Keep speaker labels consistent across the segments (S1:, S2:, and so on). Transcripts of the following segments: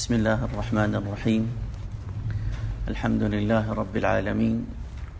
S1: بسم الله الرحمن الرحيم. الحمد لله رب العالمين.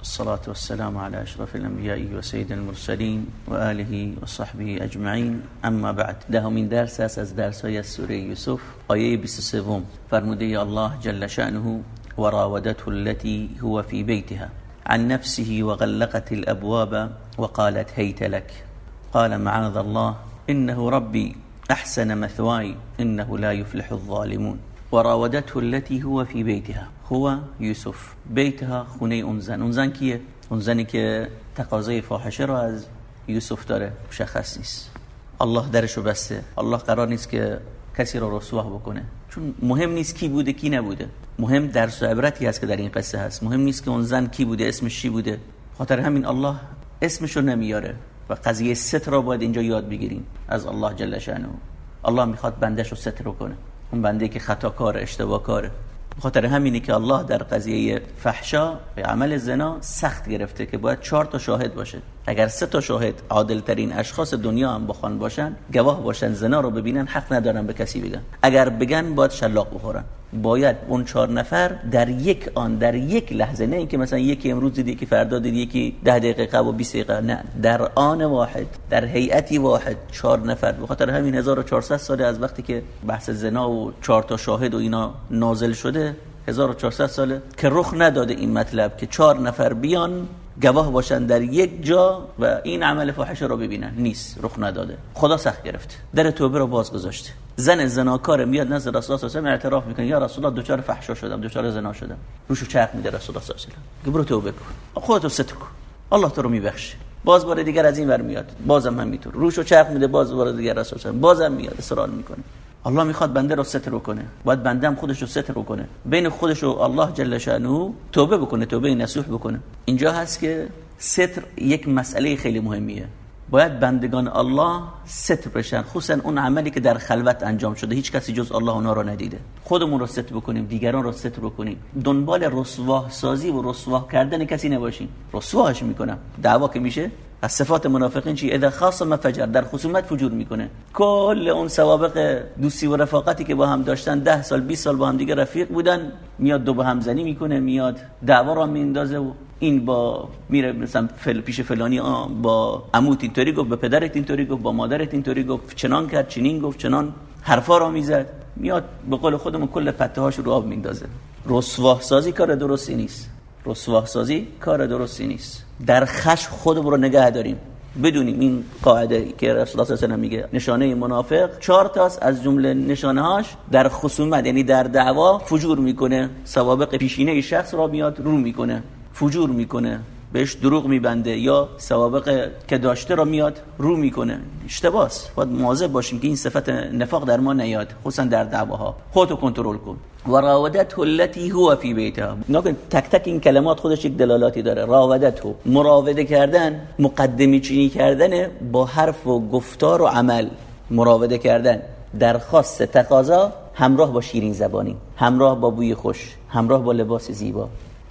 S1: الصلاة والسلام على أشرف الأنبياء وسيد المرسلين وآله وصحبه أجمعين. أما بعد من درس از درس های سوره یوسف آیه 23 فرموده الله جل شأنه وراودته التي هو في بيتها. عن نفسه وغلقت الأبواب وقالت هيت لك. قال معاذ الله إنه ربي أحسن مثواي إنه لا يفلح الظالمون. وراودته التي هو في بيتها. هو يوسف. بيتها خونه اون زن. اون زن کیه؟ اون زنی که تقاضای فاحشه رو از یوسف داره. مشخص نیست. الله درشو بسته. الله قرار نیست که کسی رو رسواه بکنه. چون مهم نیست کی بوده کی نبوده. مهم درس و عبرتی هست که در این قصه هست. مهم نیست که اون زن کی بوده اسمش چی بوده. خاطر همین الله اسمشو نمیاره و قضیه ستر را باید اینجا یاد بگیریم. از الله جل شانه الله می‌خواد بندش رو ستر کنه اون بنده که خطا کار اشتباه کاره. خاطر همینه که الله در قضیه فحشا عمل زنا سخت گرفته که باید چهار تا شاهد باشه. اگر سه تا شاهد عادل ترین اشخاص دنیا هم بخوان باشن گواه باشن زنا رو ببینن حق ندارن به کسی بگن. اگر بگن باید شلاق بخورن. باید اون چهار نفر در یک آن در یک لحظه نه اینکه مثلا یکی امروز دیدی که فردا دیدی یکی ده دقیقه و 20 دقیقه. نه در آن واحد در هیئتی واحد چهار نفر. به خاطر همین 1400 ساله از وقتی که بحث زنا و چهار تا شاهد و اینا نازل شده 1400 ساله که رخ نداده این مطلب که چهار نفر بیان گواه باشن در یک جا و این عمل فاحشه رو ببینن. نیست. رخ نداده. خدا سخت گرفت. در توبه رو باز گذاشته زن زناکار میاد نزد رسول الله صلی اعتراف می‌کنه. یا رسول الله دچار فحشا شدم دچار زنا شدم. روشو چرخ میده رسول الله صلی الله علیه و برو توبه کن. خودتو ستر کن. الله تو رو میبخشه. باز بار دیگر از این ور میاد. بازم همینطور. روشو چرخ میده باز بار دیگر رسول الله بازم میاد. اصرار می‌کنه. الله می‌خواد بنده رو ستر کنه باید بنده هم خودش رو ستر کنه بین خودش و الله جل شانه توبه بکنه توبه نصوح بکنه. اینجا هست که ستر یک مسئله خیلی مهمیه. باید بندگان الله ستر بشن خصوصا اون عملی که در خلوت انجام شده. هیچ کسی جز الله اونا رو ندیده. خودمون رو ستر بکنیم دیگران رو ستر بکنیم. دنبال رسواه سازی و رسواه کردن کسی نباشیم. رسواهش می‌کنم. دعوا که میشه از صفات منافقین چی؟ اذا خاصم فجر. در خصومت فجور می‌کنه. کل اون سوابق دوستی و رفاقتی که با هم داشتن ده سال 20 سال با هم دیگه رفیق بودن میاد دو به هم زنی می‌کنه میاد دعوا را میندازه و این با میره مثلا فل پیش فلانی با عموت اینطوری گفت به پدرت اینطوری گفت با مادرت اینطوری گفت چنان کرد چنین گفت چنان حرفا را می‌زد. میاد به قول خودمون کل پته هاش رو آب میندازه رسواه سازی کار درستی نیست. رسواه سازی کار درستی نیست. در خشم خودمون رو نگه داریم. بدونیم این قاعده که رسول الله صلی میگه. نشانه منافق چهار تاست از جمله نشانه هاش در خصومت یعنی در دعوا فجور می‌کنه. سوابق پیشینه شخص را میاد رو می‌کنه. فجور می‌کنه. بهش دروغ میبنده یا سوابق که داشته را میاد رو می‌کنه. اشتباس. باید مواظب باشیم که این صفت نفاق در ما نیاد خصوصا در دعواها. خودتو کنترل کن. و راودت التي هو فی بیتها. نکن تک تک این کلمات خودش یک دلالاتی داره. راودت مراوده کردن مقدمی چینی کردن با حرف و گفتار و عمل. مراوده کردن. درخواست تقاضا همراه با شیرین زبانی. همراه با بوی خوش. همراه با لباس زیبا.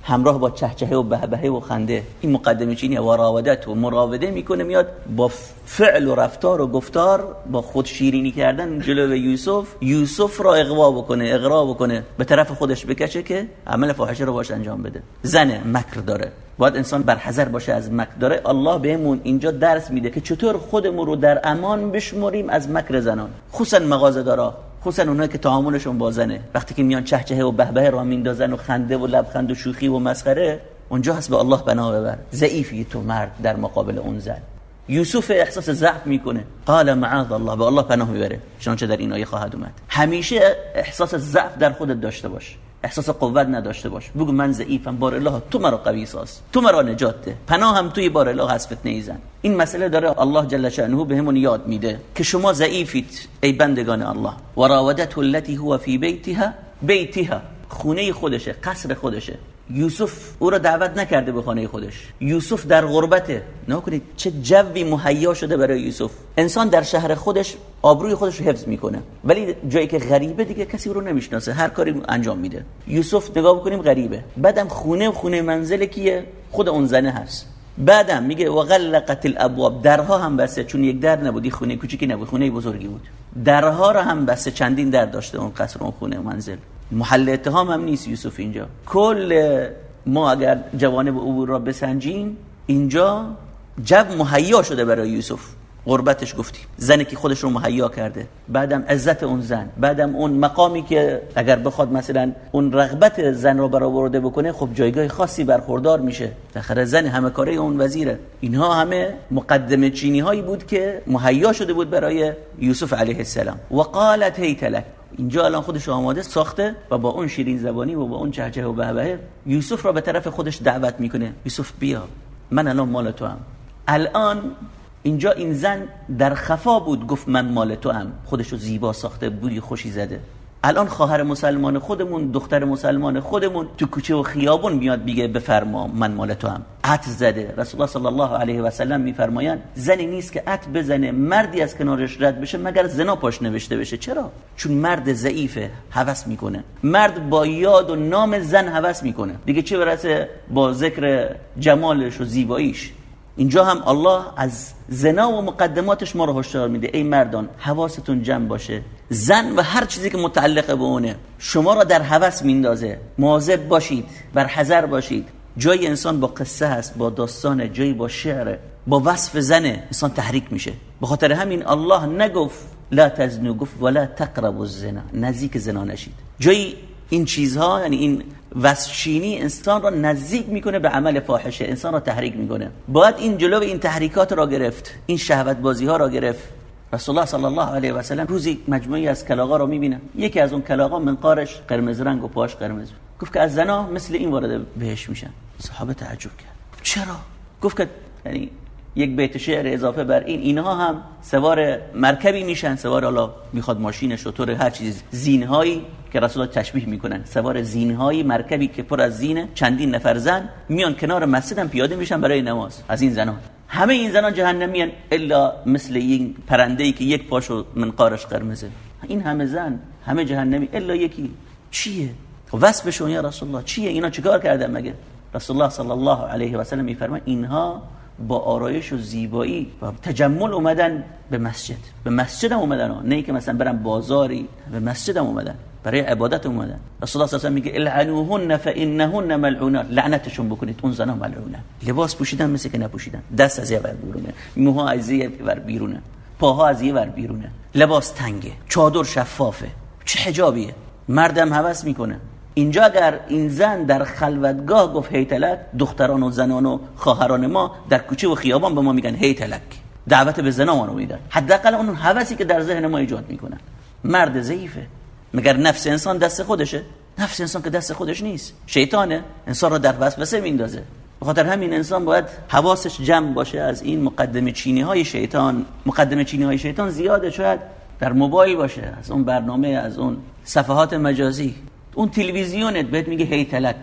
S1: همراه با چهچهه و بهبهه و خنده. این مقدمه چینی و راودت و مراوده می‌کنه میاد با فعل و رفتار و گفتار با خود شیرینی کردن جلو یوسف. یوسف را اغوا بکنه اغرا بکنه. به طرف خودش بکشه که عمل فاحشه رو باش انجام بده. زنه مکر داره. باید انسان برحذر باشه از مکر. داره الله بهمون اینجا درس میده که چطور خودمون رو در امان بشمریم از مکر زنان. خصوصا مغازه دارا خصوصا اونایی که تعاملشون با زنه. وقتی که میان چهچهه و بهبه را میندازن و خنده و لبخند و شوخی و مسخره اونجا هست به الله بنا ببر. ضعیفی تو مرد در مقابل اون زن. یوسف احساس ضعف می‌کنه. قال معاذ الله. به الله پناه می‌بره. چنانچه در این آیه خواهد اومد. همیشه احساس ضعف در خودت داشته باش. احساس قوت نداشته باش. بگو من ضعیفم بار الله تو مرا قوی ساز. تو مرا نجات ده پناه هم توی بار الله هست فتنه ایزن این مسئله داره الله جل شأنه بهمون یاد میده که شما ضعیفید ای بندگان الله. و راودته التي هو فی بیتها. بیتها خونه خودشه قصر خودشه. یوسف او را دعوت نکرده به خانه خودش. یوسف در غربته نکنید چه جوی مهیا شده برای یوسف. انسان در شهر خودش آبروی خودش رو حفظ می‌کنه. ولی جایی که غریبه دیگه کسی رو نمی‌شناسه. هر کاری انجام میده. یوسف نگاه بکنیم غریبه. بعدم خونه خونه منزل کیه؟ خود اون زنه هست. بعدم میگه و غلقت الابواب. درها هم بسته. چون یک در نبودی خونه کوچیکی نبود. خونه بزرگی بود. درها رو هم بسته. چندین در داشته اون قصر اون خونه منزل. محل اتهام هم نیست یوسف اینجا. کل ما اگر جوانب عبور را بسنجیم اینجا جو مهیا شده برای یوسف. غربتش گفتیم. زنی که خودش رو مهیا کرده. بعدم عزت اون زن. بعدم اون مقامی که اگر بخواد مثلا اون رغبت زن رو برآورده بکنه خب جایگاه خاصی برخوردار میشه. داخل زن همه کاره اون وزیره. اینها همه مقدمه چینی هایی بود که مهیا شده بود برای یوسف علیه السلام. و قالت هیت لک. اینجا الان خودش آماده ساخته و با اون شیرین زبانی و با اون چهچه و بهبهه یوسف را به طرف خودش دعوت می‌کنه. یوسف بیا. من الان مال تو هم الان اینجا این زن در خفا بود گفت من مال تو هم خودشو زیبا ساخته بودی خوشی زده. الان خواهر مسلمان خودمون دختر مسلمان خودمون تو کوچه و خیابون میاد میگه بفرما من مال تو هم عط زده. رسول الله صلی الله علیه و سلم میفرمایند زنی نیست که عط بزنه مردی از کنارش رد بشه مگر زنا پاش نوشته بشه. چرا؟ چون مرد ضعیفه هوس می‌کنه. مرد با یاد و نام زن هوس می‌کنه. دیگه چه برسه با ذکر جمالش و زیباییش؟ اینجا هم الله از زنا و مقدماتش ما رو هشدار میده. ای مردان حواستون جمع باشه. زن و هر چیزی که متعلق به اونه شما را در هوس میندازه. مواظب باشید بر حذر باشید. جای انسان با قصه هست با داستان جایی با شعر با وصف زنه انسان تحریک میشه. به خاطر همین الله نگفت لا تزنو گفت ولا تقربوا الزنا. نزدیک زنا نشید. جایی این چیزها یعنی این وسچینی انسان را نزدیک می‌کنه به عمل فاحشه. انسان را تحریک می‌کنه. باید این جلو این تحریکات را گرفت. این شهوت بازی ها را گرفت. رسول الله صلی الله علیه و سلم روزی مجموعی از کلاغا رو می‌بینه. یکی از اون کلاغا منقارش قرمز رنگ و پاش قرمز. گفت که از زنا مثل این وارد بهش میشن. صحابه تعجب کرد. چرا؟ گفت که یعنی یک بیت شعر اضافه بر این. اینها هم سوار مرکبی میشن سوار الله می‌خواد ماشین شطور هر چیز. زینهایی که رسول الله تشبیه می‌کنن. سوار زینهایی مرکبی که پر از زینه چندین نفر زن میان کنار مسجد پیاده میشن برای نماز. از این زنان. همه این زنان جهنمیان الا مثل این پرنده ای که یک پاشو منقارش قرمزه. این همه زن همه جهنمی الا یکی. چیه؟ وصفشون یا رسول الله چیه؟ اینا چیکار کردن مگه؟ رسول الله صلی الله علیه و سلم میفرمایند اینها با آرایش و زیبایی و تجمل اومدن به مسجد. به مسجد هم اومدن. نه که مثلا برن بازاری به مسجد هم اومدن. برای عبادت اومدن. رسول الله صلی الله میگه العنوهن فانهن ملعونات. لعنتشون بکنید. اون زنا ملعونه لباس پوشیدن مثل که نپوشیدن. دست از یه ور بیرونه. موها از یه ور بیرونه. پاها از یه ور بیرونه. لباس تنگه. چادر شفافه. چه حجابیه. مردم هوس می‌کنه. اینجا اگر این زن در خلوتگاه گفت هیتلک دختران و زنان و خواهران ما در کوچه و خیابان به ما میگن هیتلک دعوت به زنا ما رو میدن. حداقل اون هوسی که در ذهن ما ایجاد می‌کنن مرد ضعیفه. مگر نفس انسان دست خودشه؟ نفس انسان که دست خودش نیست. شیطانه. انسان رو در وسوسه میندازه. به خاطر همین انسان باید حواسش جمع باشه از این مقدمه چینی های شیطان. مقدمه چینی های شیطان زیاده. شاید در موبایل باشه از اون برنامه از اون صفحات مجازی. اون تلویزیونت بهت میگه هی تلک.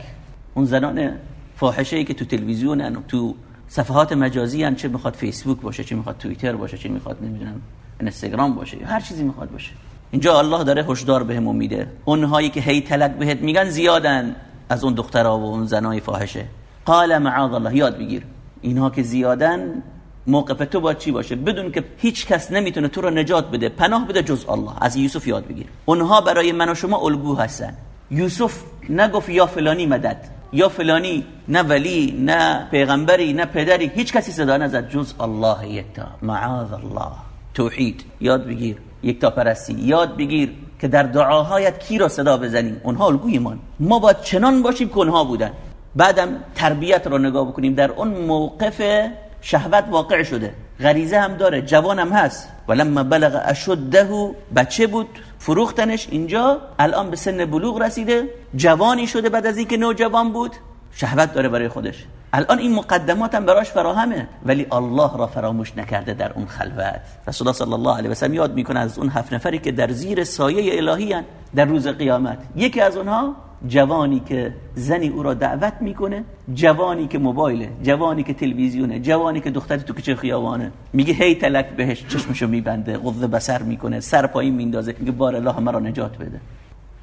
S1: اون زنان فاحشه ای که تو تلویزیونن تو صفحات مجازی هن چه می‌خواد فیسبوک باشه چه می‌خواد توییتر باشه چه می‌خواد نمی‌دونم اینستاگرام باشه هر چیزی می‌خواد باشه. اینجا الله داره هشدار بهمون میده. اونهایی که هی تلک بهت میگن زیادن از اون دخترها و اون زنای فاحشه. قال معاذ الله یاد بگیر. اینها که زیادن موقف تو باید چی باشه؟ بدون که هیچ کس نمی‌تونه تو رو نجات بده پناه بده جز الله. از یوسف یاد بگیر. اونها برای من و شما الگو هستن. یوسف نگفت یا فلانی مدد یا فلانی نه ولی نه پیغمبری نه پدری هیچ کسی صدا نزد جز الله یکتا معاذ الله. توحید. یاد بگیر. یکتا پرستی. یاد بگیر که در دعاهایت کی را صدا بزنیم؟ اونها الگوی ما ما باید چنان باشیم که اونها بودن. بعدم تربیت رو نگاه بکنیم. در اون موقف شهوت واقع شده. غریزه هم داره جوان هم هست. ولما بلغ اشده بچه بود فروختنش اینجا الان به سن بلوغ رسیده. جوانی شده بعد از اینکه نوجوان بود. شهوت داره برای خودش. الان این مقدمات هم براش فراهمه. ولی الله را فراموش نکرده در اون خلوت. رسول الله صلی الله علیه و سلم یاد می‌کنه از اون هفت نفری که در زیر سایه الهی هن در روز قیامت. یکی از اونها جوانی که زنی او را دعوت می‌کنه جوانی که موبایله جوانی که تلویزیونه جوانی که دختری تو کوچه خیابانه. میگه هی تلک بهش چشمشو میبنده غض بسر می‌کنه سر پایین میندازه. میگه بار الله مرا نجات بده.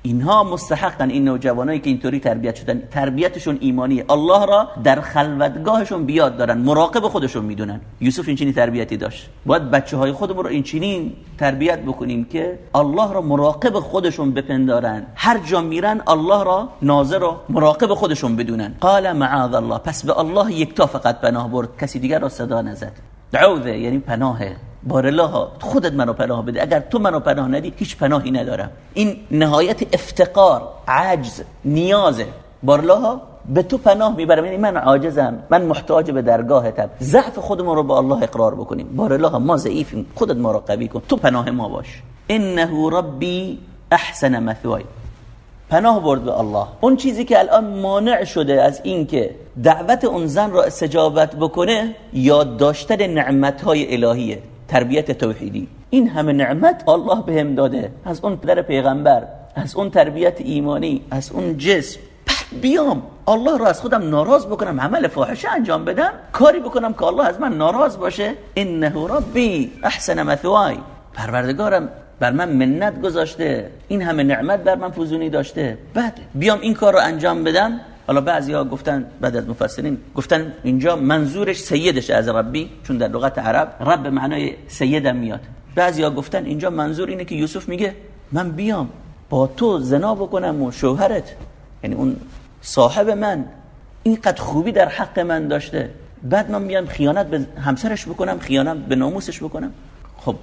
S1: اینها مستحقن این نوجوانایی که اینطوری تربیت شدن. تربیتشون ایمانیه. الله را در خلوتگاهشون بیاد دارن. مراقب خودشون می‌دونن. یوسف این تربیتی داشت. باید بچه های خودمون رو این چنین تربیت بکنیم که الله را مراقب خودشون بپندارن. هر جا میرن الله را ناظر و مراقب خودشون بدونن. قال معاذ الله. پس به الله یکتا فقط پناه برد. کسی دیگر را صدا نزد. دعوه یعنی پناهه بارالله خودت منو پناه بده. اگر تو منو پناه ندی هیچ پناهی ندارم. این نهایت افتقار عجز نیازه بارالله به تو پناه می‌برم. یعنی من عاجزم من محتاج به درگاهتم. ضعف خودمون رو با الله اقرار بکنیم. بارالله ما ضعیفیم. خودت ما رو قوی کن. تو پناه ما باش. انه ربی احسن مثوای. پناه برد به الله. اون چیزی که الان مانع شده از اینکه دعوت اون زن را استجابت بکنه یاد داشتن نعمتهای الهیه. تربیت توحیدی. این همه نعمت الله بهم داده. از اون پدر پیغمبر از اون تربیت ایمانی از اون جسم. بیام. الله را از خودم ناراض بکنم عمل فاحشه انجام بدم. کاری بکنم که الله از من ناراض باشه. انه ربی احسن مثوای. پروردگارم بر من منت گذاشته. این همه نعمت بر من فوزونی داشته. بعد بیام این کار رو انجام بدم. حالا بعضی ها گفتن بعد از مفسرین گفتن اینجا منظورش سیدش از ربی چون در لغت عرب رب معنای سیدم میاد. بعضی ها گفتن اینجا منظور اینه که یوسف میگه من بیام با تو زنا بکنم و شوهرت. یعنی اون صاحب من اینقدر خوبی در حق من داشته. بعد من میام خیانت به همسرش بکنم خیانت به ناموسش بکنم. خب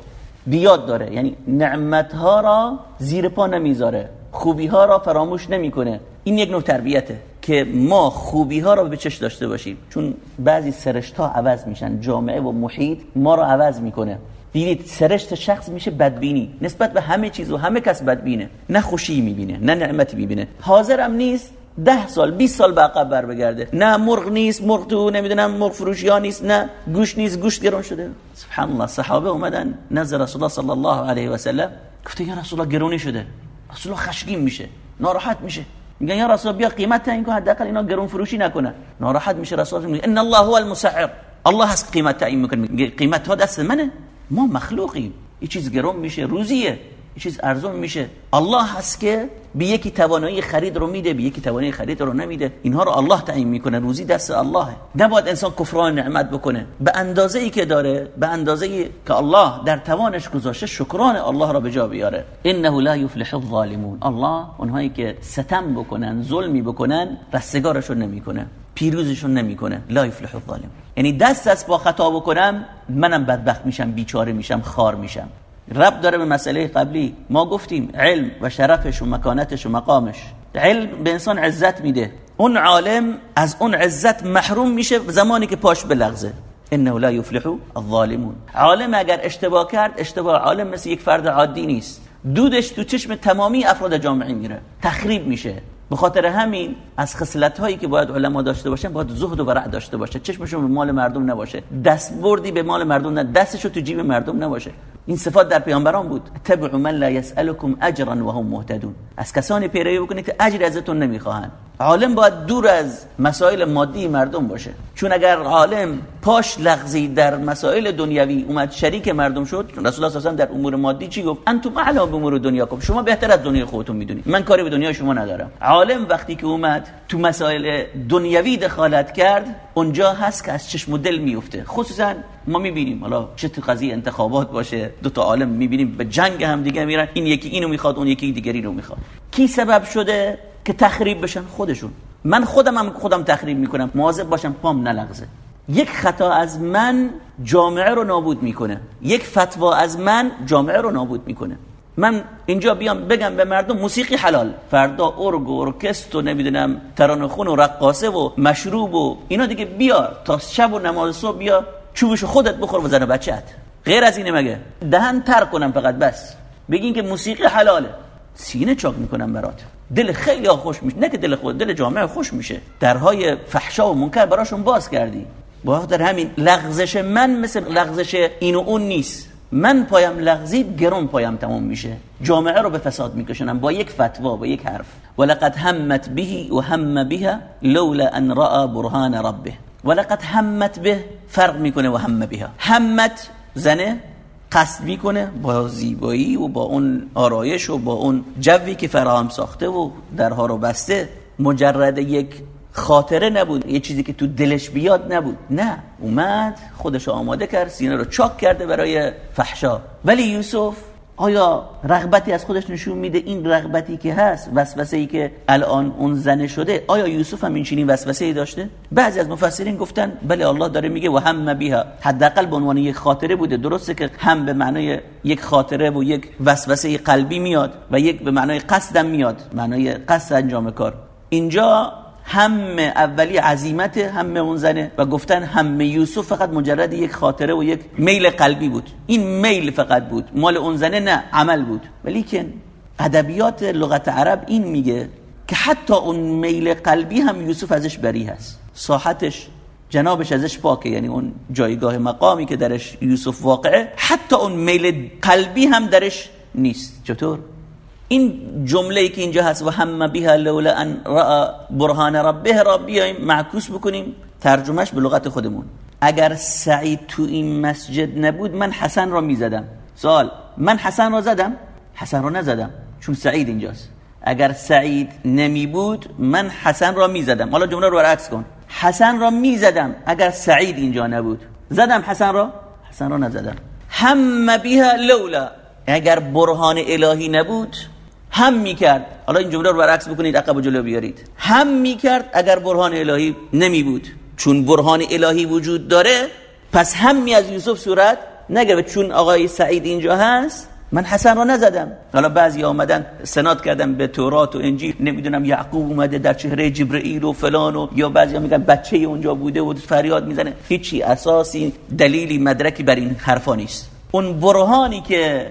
S1: بیاد داره. یعنی نعمت ها را زیر پا نمی‌ذاره. خوبی ها را فراموش نمی‌کنه. این یک نوع تربیته. که ما خوبی ها را به چش داشته باشیم. چون بعضی سرشت ها عوض میشن. جامعه و محیط ما را عوض می‌کنه. دیدید سرشت شخص میشه بدبینی. نسبت به همه چیز و همه کس بدبینه. نه خوشی می‌بینه نه نعمتی می‌بینه. حاضرم نیست ده سال 20 سال به عقب بر بگرده نه مرغ نیست مرغ تو نمی‌دونم مرغ فروشی ها نیست نه گوش نیست گوشت گرون شده. سبحان الله صحابه اومدن نزد رسول الله صلی الله علیه و سلم گفته یا رسول الله گرونی شده. رسول الله خشمگین میشه ناراحت میشه. میگن یا رسول بیا قیمت تعیین کن حداقل اینا گرون فروشی نکنن. ناراحت میشه رسول الله ان الله هو المسعر. الله هست قیمت تعیین می‌کنه. قیمت ها دست منه. ما مخلوقیم. این چیز گرون میشه روزیه. چیز ارزون میشه. الله هست که به یکی توانایی خرید رو میده به یکی توانایی خرید رو نمیده. اینها رو الله تعیین می‌کنه. روزی دست الله نباید انسان کفران نعمت بکنه. به اندازه ای که داره به اندازه ای که الله در توانش گذاشته شکران الله را به جا بیاره. انه لا یفلح الظالمون. الله اونهایی که ستم بکنن ظلمی بکنن رستگارشون نمی‌کنه. پیروزشون نمی‌کنه. لا یفلح الظالم یعنی دست از با خطا بکنم منم بدبخت میشم بیچاره میشم خار میشم. رب داره به مسئله قبلی. ما گفتیم علم و شرفش و مکانتش و مقامش. علم به انسان عزت میده. اون عالم از اون عزت محروم میشه زمانی که پاش بلغزه. انه لا یفلح الظالمون. عالم اگر اشتباه کرد اشتباه عالم مثل یک فرد عادی نیست. دودش تو چشم تمامی افراد جامعه میره. تخریب میشه. به خاطر همین از خصلت هایی که باید علما داشته باشن باید زهد و ورع داشته باشه. چشمشون به مال مردم نباشه. دست بردی به مال مردم نه. دستشو تو جیب مردم نباشه. این صفات در پیامبران بود. تبع من لا يسالكم اجرا وهم مهتدون. از کسانی پیروی بکنید که اجر ازتون نمی‌خواهند. عالم باید دور از مسائل مادی مردم باشه. چون اگر عالم پاش لغزی در مسائل دنیوی اومد شریک مردم شد. رسول الله صلی در امور مادی چی گفت؟ انتم اعلم به امور دنیاکم شما بهتر از دنیای خودتون می‌دونید. من کاری به دنیای شما ندارم. عالم وقتی که اومد تو مسائل دنیوی دخالت کرد اونجا هست که از چشم و دل میفته خصوصا ما می‌بینیم. حالا چه تو قضیه انتخابات باشه دو تا عالم می‌بینیم به جنگ هم دیگه میرن. این یکی اینو می‌خواد اون یکی دیگری رو می‌خواد. کی سبب شده که تخریب بشن؟ خودشون. من خودم هم خودم تخریب می‌کنم. مواظب باشم پام نلغزه. یک خطا از من جامعه رو نابود می‌کنه. یک فتوا از من جامعه رو نابود می‌کنه. من اینجا بیام بگم به مردم موسیقی حلال. فردا ارگ و ارکست و نمی‌دونم ترانخون و رقاصه و مشروب و اینا دیگه بیا تا شب و نماز صبح بیا چوبشو خودت بخور و زن بچت غیر از اینه مگه؟ دهن تر کنم فقط بس. بگین که موسیقی حلاله. سینه چاک می‌کنم برات. دل خیلی خوش میشه. نه که دل خود دل جامعه خوش میشه. درهای فحشا و منکر براشون باز کردی. با در همین لغزش من مثل لغزش این و اون نیست. من پایم لغزید گرون پایم تمام میشه. جامعه رو به فساد میکشنم با یک فتوا با یک حرف. ولقد همت به و هم بها لولا ان راى برهان ربه. ولقد همت به فرق می‌کنه و هم بها. همت زنه قصد می‌کنه با زیبایی و با اون آرایش و با اون جوی که فراهم ساخته و درها رو بسته. مجرد یک خاطره نبود یه چیزی که تو دلش بیاد نبود. نه اومد خودش آماده کرد سینه رو چاک کرده برای فحشا. ولی یوسف آیا رغبتی از خودش نشون میده این رغبتی که هست وسوسه ای که الان اون زنه شده؟ آیا یوسف هم این چنین وسوسه ای داشته؟ بعضی از مفسرین گفتن بله الله داره میگه و هم بها. حداقل به عنوان یک خاطره بوده. درسته که هم به معنای یک خاطره و یک وسوسه قلبی میاد و یک به معنای قصدم میاد معنای قصد انجام کار. اینجا هم اولی عظیمت هم اون زنه و گفتن هم یوسف فقط مجرد یک خاطره و یک میل قلبی بود. این میل فقط بود. مال اون زنه نه عمل بود. ولی که ادبیات لغت عرب این میگه که حتی اون میل قلبی هم یوسف ازش بری هست. ساحتش جنابش ازش پاکه. یعنی اون جایگاه مقامی که درش یوسف واقعه حتی اون میل قلبی هم درش نیست. چطور؟ این جمله که اینجا هست و هم بها لولا ان را برهان ربه را بیایم معکوس بکنیم ترجمهش به لغت خودمون. اگر سعید تو این مسجد نبود من حسن را می‌زدم. سوال من حسن را زدم؟ حسن را نزدم. چون سعید اینجاست. اگر سعید نمی بود من حسن را می‌زدم. حالا جمله رو برعکس کن. حسن را می‌زدم اگر سعید اینجا نبود. زدم حسن را؟ حسن را نزدم. هم بها لولا. اگر برهان الهی نبود هم می‌کرد. حالا این جمله رو برعکس بکنید عقب و جلو بیارید. هم می‌کرد اگر برهان الهی نمی بود. چون برهان الهی وجود داره پس همی از یوسف صورت نگرفت چون آقای سعید اینجا هست من حسن رو نزدم. حالا بعضی آمدن سناد کردن به تورات و انجیل نمی‌دونم یعقوب اومده در چهره جبرئیل و فلان و یا بعضی میگن بچه اونجا بوده و فریاد می‌زنه. هیچی اساسی دلیلی مدرکی بر این حرفا نیست. اون برهانی که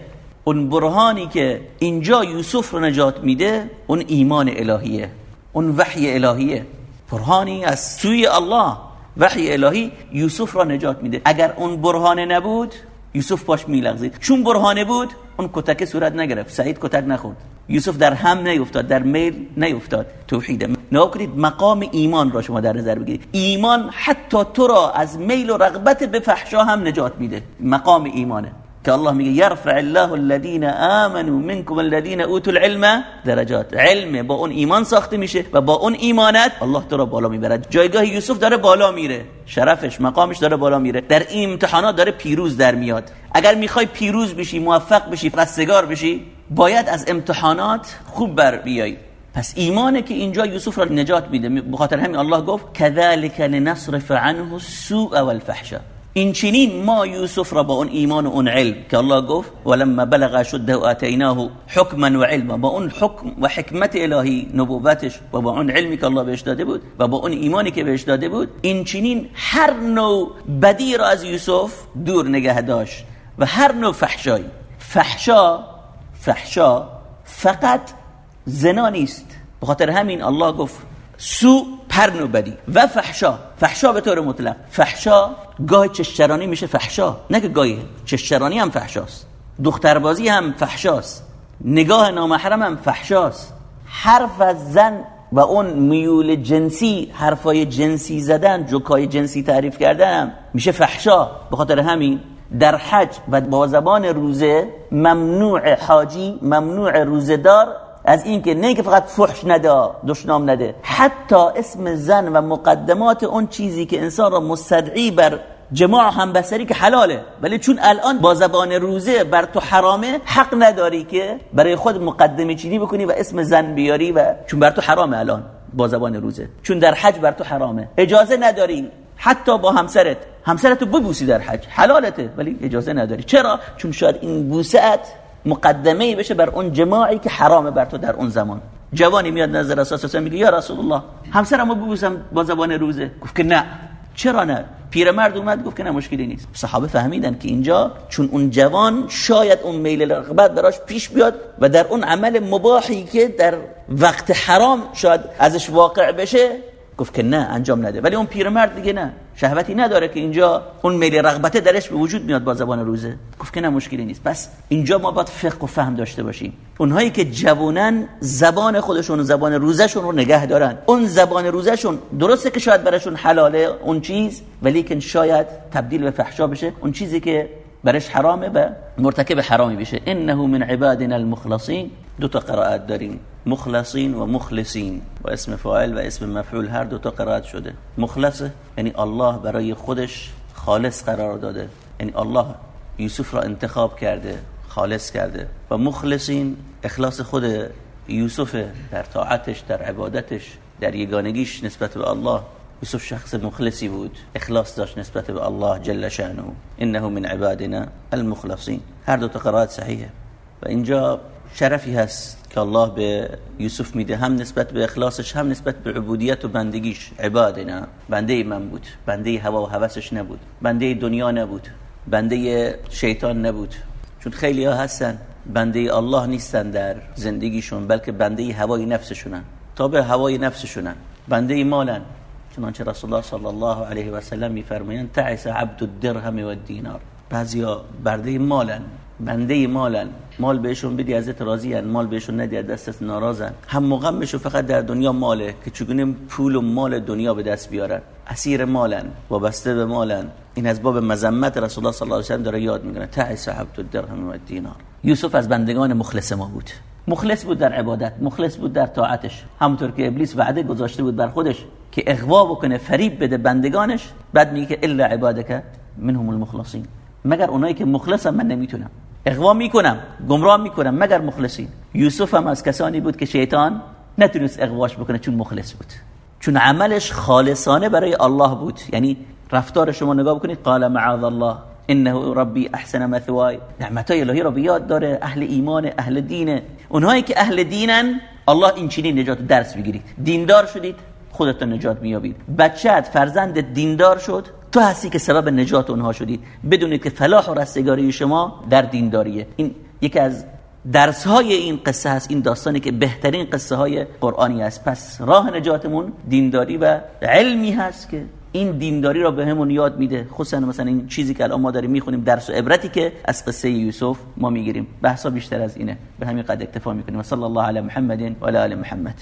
S1: اون برهانی که اینجا یوسف رو نجات میده اون ایمان الهیه اون وحی الهیه. برهانی از سوی الله وحی الهی یوسف را نجات میده. اگر اون برهانه نبود یوسف پاش میلغزید. چون برهانه بود اون کتک صورت نگرفت. سعید کتک نخورد. یوسف در هم نیفتاد در میل نیفتاد. توحیده نگاه مقام ایمان را شما در نظر بگیرید. ایمان حتی تو را از میل و رغبت به فحشا هم نجات میده. مقام ایمانه. که الله میگه یرفع الله الذين آمنوا منكم الذين اوتوا العلم درجات. علم با اون ایمان ساخته میشه و با اون ایمانت الله تو را بالا می‌برد جایگاه یوسف داره بالا میره. شرفش مقامش داره بالا میره. در این امتحانات داره پیروز در میاد. اگر می‌خوای پیروز بشی موفق بشی رستگار بشی باید از امتحانات خوب بر بیای. پس ایمانه که اینجا یوسف را نجات میده. بخاطر همین الله گفت كذلك لنصرف عنه السوء والفحشاء. این چنین ما یوسف را با اون ایمان و اون علم که الله گفت ولما بلغ شده و آتیناه حکما و علما با اون حکم و حکمت الهی نبوتش و با اون علمی که الله بهش داده بود و با اون ایمانی که بهش داده بود این چنین هر نوع بدی را از یوسف دور نگه داشت و هر نوع فحشایی. فحشا فحشا فقط زنا نیست. بخاطر همین الله گفت سو پرن و فحشا. فحشا به طور مطلق. فحشا گاه چشترانی میشه فحشا. نه که گاهی. چشترانی هم فحشاست. دختربازی هم فحشاست. نگاه نامحرم هم فحشاست. حرف از زن و اون میول جنسی حرفای جنسی زدن جوکای جنسی تعریف کردن میشه فحشا. به خاطر همین در حج و با زبان روزه ممنوع حاجی ممنوع روزدار از این که نه که فقط فحش نده دشنام نده حتی اسم زن و مقدمات اون چیزی که انسان را مستدعی بر جماع هم بسری که حلاله. ولی چون الان با زبان روزه بر تو حرامه حق نداری که برای خود مقدمه چینی بکنی و اسم زن بیاری و چون بر تو حرامه الان با زبان روزه. چون در حج بر تو حرامه. اجازه نداری حتی با همسرت. همسرتو ببوسی در حج. حلالته ولی اجازه نداری. چرا؟ چون شاید این بوسات مقدمه بشه بر اون جماعی که حرامه بر تو در اون زمان. جوانی میاد نظر الله میگه یا رسول الله همسرمو ببوسم با زبان روزه. گفت که نه. چرا نه؟ پیرمرد اومد گفت که نه مشکلی نیست. صحابه فهمیدن که اینجا چون اون جوان شاید اون میل رغبت براش پیش بیاد و در اون عمل مباحی که در وقت حرام شاید ازش واقع بشه گفت که نه انجام نده. ولی اون پیرمرد دیگه نه. شهوتی نداره که اینجا اون میل رغبت درش به وجود میاد با زبان روزه. گفت که نه مشکلی نیست. پس اینجا ما باید فقه و فهم داشته باشیم. اونهایی که جوانن زبان خودشون زبان روزشون رو نگه دارن. اون زبان روزشون درسته که شاید براشون حلاله اون چیز ولی که شاید تبدیل به فحشا بشه. اون چیزی که برش حرامه و مرتکب حرامی بشه. انه من عبادنا المخلصین. دو تا قرائت داریم. مخلصین و مخلصین. و اسم فاعل و اسم مفعول هر دو تا قرائت شده. مخلصه یعنی الله برای خودش خالص قرار داده. یعنی الله یوسف را انتخاب کرده خالص کرده. و مخلصین اخلاص خود یوسف در طاعتش در عبادتش در یگانگیش نسبت به الله یوسف شخص مخلصی بود اخلاص داشت نسبت به الله جل شانه انه من عبادنا المخلصین هر دو قرائت صحیحه و اینجا شرفی هست که الله به یوسف میده. هم نسبت به اخلاصش هم نسبت به عبودیت و بندگیش. عبادنا. بنده من بود. بنده هوا و هوسش نبود. بنده دنیا نبود. بنده شیطان نبود. چون خیلی ها هستن. بنده الله نیستن در زندگیشون بلکه بنده هوای نفسشونن. تابع هوای نفسشونن. بنده مالن چنانچه رسول الله صلی الله علیه و سلم میفرمایند تعس عبد الدرهم و الدینار. بعضیا برده مالن بنده مالن. مال بهشون بدی ازت راضی. مال بهشون ندی از دستت ناراضن. هم مغمشو فقط در دنیا ماله که چگونه پول و مال دنیا به دست بیارن. اسیر مالن وابسته به مالن. این از باب مذمت رسول الله صلی الله علیه و سلم داره یاد می‌کنه. تعس عبد الدرهم و الدینار. یوسف از بندگان مخلص ما بود. مخلص بود در عبادت مخلص بود در طاعتش. همونطور که ابلیس وعده گذاشته بود بر خودش که اغوا بکنه فریب بده بندگانش بعد میگه که الا عبادک منهم المخلصین. مگر اونایی که مخلصم من نمی‌تونم. اغوا می‌کنم گمراه می‌کنم مگر مخلصین. یوسف هم از کسانی بود که شیطان نتونست اغواش بکنه چون مخلص بود. چون عملش خالصانه برای الله بود. یعنی رفتار شما نگاه بکنید قال معاذ الله انه ربی احسن مثوای. نعمتای الهی رو بیاد داره اهل ایمان اهل دینه اونهایی که اهل دینن الله این نجات درس بگیرید. دیندار شدید خودتون نجات میابید بچت فرزند دیندار شد تو هستی که سبب نجات اونها شدید. بدونید که فلاح و رستگاری شما در دینداریه. این یکی از درس های این قصه هست. این داستانی که بهترین قصه های قرآنی است. پس راه نجاتمون دینداری و علمی هست که این دینداری را به همون یاد میده. خصوصا مثلا این چیزی که الان ما داریم می‌خونیم درس و عبرتی که از قصه یوسف ما می‌گیریم. بحثا بیشتر از اینه. به همین قد اکتفا می‌کنیم. صلی الله علی محمد و علی محمد.